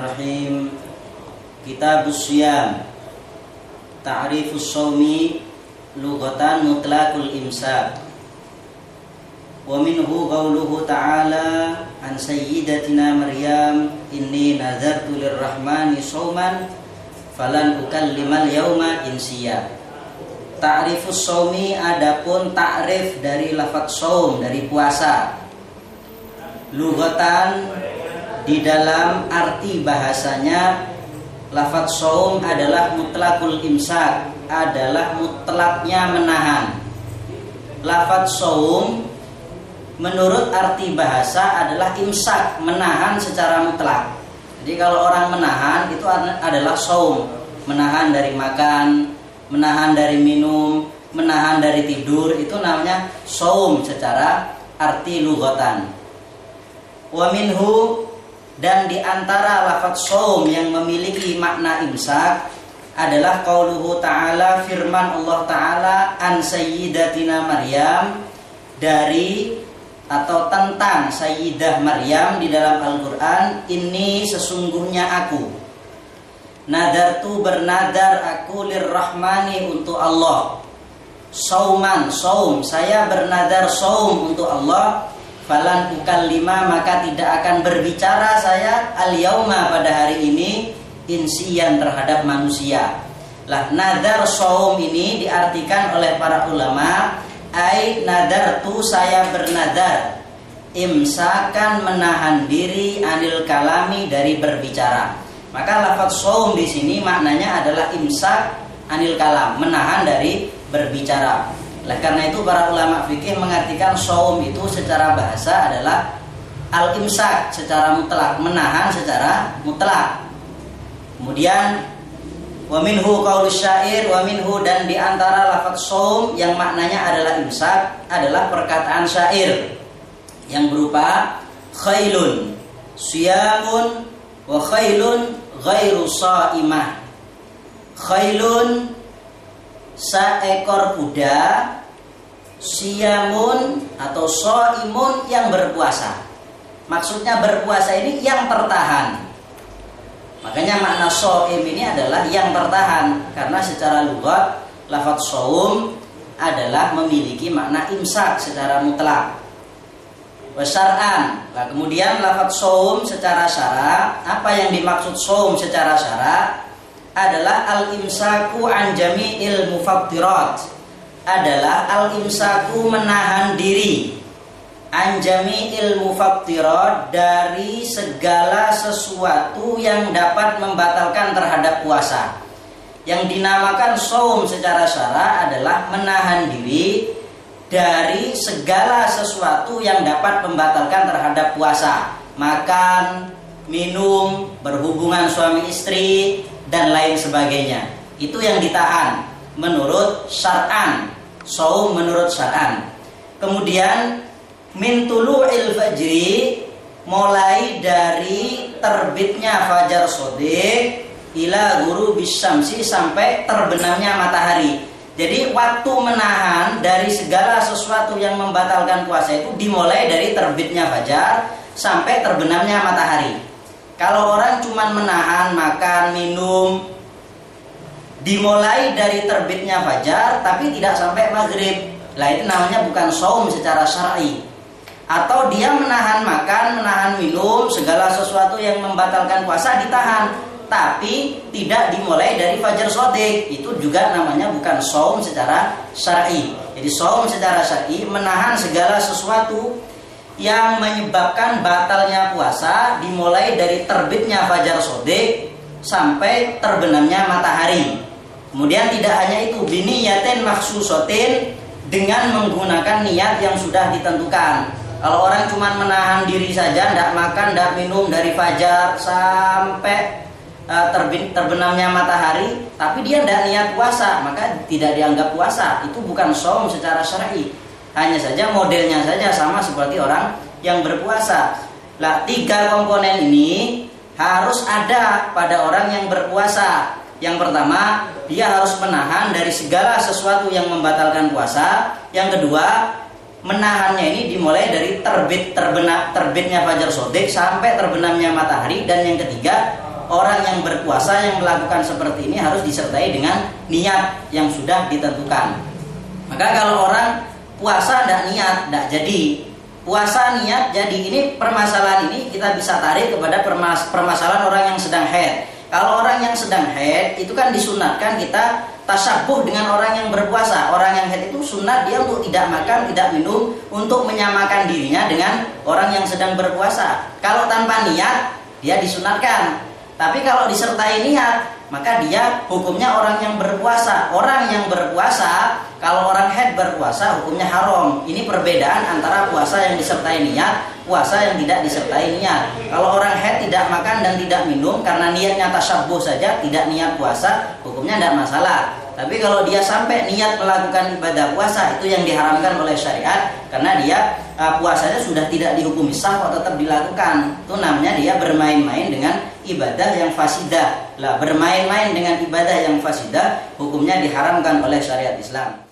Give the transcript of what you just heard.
Bismillahirrahmanirrahim. Kitab Usyam Ta'rifus Sawmi. Lugatan mutlakul Imsak. Wa minhu gauluhu ta'ala An sayyidatina Maryam Inni nazartu lirrahmani sawman Falan ukallimal yauma insiya. Ta'rifus Sawmi adapun ta'rif dari lafat sawm Dari puasa. Lugatan di dalam arti bahasanya lafaz saum adalah mutlakul imsak adalah mutlaknya menahan. Lafaz saum menurut arti bahasa adalah imsak menahan secara mutlak. Jadi kalau orang menahan itu adalah saum menahan dari makan menahan dari minum menahan dari tidur itu namanya saum secara arti lugatan wa minhu dan di antara lafaz saum yang memiliki makna imsak adalah qauluhu ta'ala firman Allah ta'ala an sayyidatina Maryam dari atau tentang Sayyidah Maryam di dalam Al-Qur'an ini sesungguhnya aku. Nadartu bernadar aku lirrahmani untuk Allah. Sauman saum. Saya bernadar saum untuk Allah falan ukal lima maka tidak akan berbicara saya al yauma pada hari ini insian terhadap manusia. Lah nadar saum ini diartikan oleh para ulama ai nadar tu saya bernadar imsakan menahan diri anil kalami dari berbicara. Maka lafaz saum di sini maknanya adalah imsak anil kalam, menahan dari berbicara. Nah, karena itu para ulama fikih mengartikan saum itu secara bahasa adalah al-imsak secara mutlak, menahan secara mutlak. Kemudian wa minhu qaulus syair wa minhu dan di antara lafaz yang maknanya adalah imsak adalah perkataan syair yang berupa khailun siyamun wa khailun ghairu saimah. Khailun seekor kuda siamun atau soimun yang berpuasa. Maksudnya berpuasa ini yang tertahan. Makanya makna soim ini adalah yang tertahan karena secara lugat lafaz saum adalah memiliki makna imsak secara mutlak. Besar'an. Nah, kemudian lafaz saum secara syara, apa yang dimaksud saum secara syara? Adalah al-imsaku an jami'il mufattirat adalah al-imsaku menahan diri an jami'il mufattirat dari segala sesuatu yang dapat membatalkan terhadap puasa. Yang dinamakan saum secara syara adalah menahan diri dari segala sesuatu yang dapat membatalkan terhadap puasa. Makan, minum, berhubungan suami istri, dan lain sebagainya. Itu yang ditahan menurut syar'an. Saum menurut syar'an. Kemudian min tulu'il fajri mulai dari terbitnya fajar sodik ila guru bisyamsi sampai terbenamnya matahari. Jadi waktu menahan dari segala sesuatu yang membatalkan puasa itu dimulai dari terbitnya fajar sampai terbenamnya matahari. Kalau orang cuma menahan makan, minum, dimulai dari terbitnya fajar, tapi tidak sampai maghrib. Lah itu namanya bukan saum secara syar'i. Atau dia menahan makan, menahan minum, segala sesuatu yang membatalkan puasa ditahan, tapi tidak dimulai dari fajar sodik. Itu juga namanya bukan saum secara syar'i. Jadi saum secara syar'i menahan segala sesuatu yang menyebabkan batalnya puasa dimulai dari terbitnya fajar sodik sampai terbenamnya matahari. Kemudian tidak hanya itu, bini yaten maksusotin dengan menggunakan niat yang sudah ditentukan. Kalau orang cuma menahan diri saja, tidak makan, tidak minum dari fajar sampai uh, terbit, terbenamnya matahari, tapi dia tidak niat puasa, maka tidak dianggap puasa. Itu bukan som secara syar'i. Hanya saja modelnya saja sama seperti orang yang berpuasa. Lah tiga komponen ini harus ada pada orang yang berpuasa. Yang pertama, dia harus menahan dari segala sesuatu yang membatalkan puasa. Yang kedua, menahannya ini dimulai dari terbit terbenam terbitnya fajar sodik sampai terbenamnya matahari dan yang ketiga orang yang berpuasa yang melakukan seperti ini harus disertai dengan niat yang sudah ditentukan. Maka kalau orang puasa tidak niat, tidak jadi. Puasa niat jadi ini permasalahan ini kita bisa tarik kepada permas permasalahan orang yang sedang head. Kalau orang yang sedang head itu kan disunatkan kita tasabuh dengan orang yang berpuasa. Orang yang head itu sunat dia untuk tidak makan, tidak minum, untuk menyamakan dirinya dengan orang yang sedang berpuasa. Kalau tanpa niat, dia disunatkan. Tapi kalau disertai niat, maka dia hukumnya orang yang berpuasa. Orang yang berpuasa, kalau orang head berpuasa, hukumnya haram. Ini perbedaan antara puasa yang disertai niat, puasa yang tidak disertai niat. Kalau orang head tidak makan dan tidak minum karena niatnya tasabuh saja, tidak niat puasa, hukumnya tidak masalah. Tapi kalau dia sampai niat melakukan ibadah puasa itu yang diharamkan oleh syariat karena dia uh, puasanya sudah tidak dihukumi sah kok tetap dilakukan. Itu namanya dia bermain-main dengan ibadah yang fasidah. Lah bermain-main dengan ibadah yang fasidah hukumnya diharamkan oleh syariat Islam.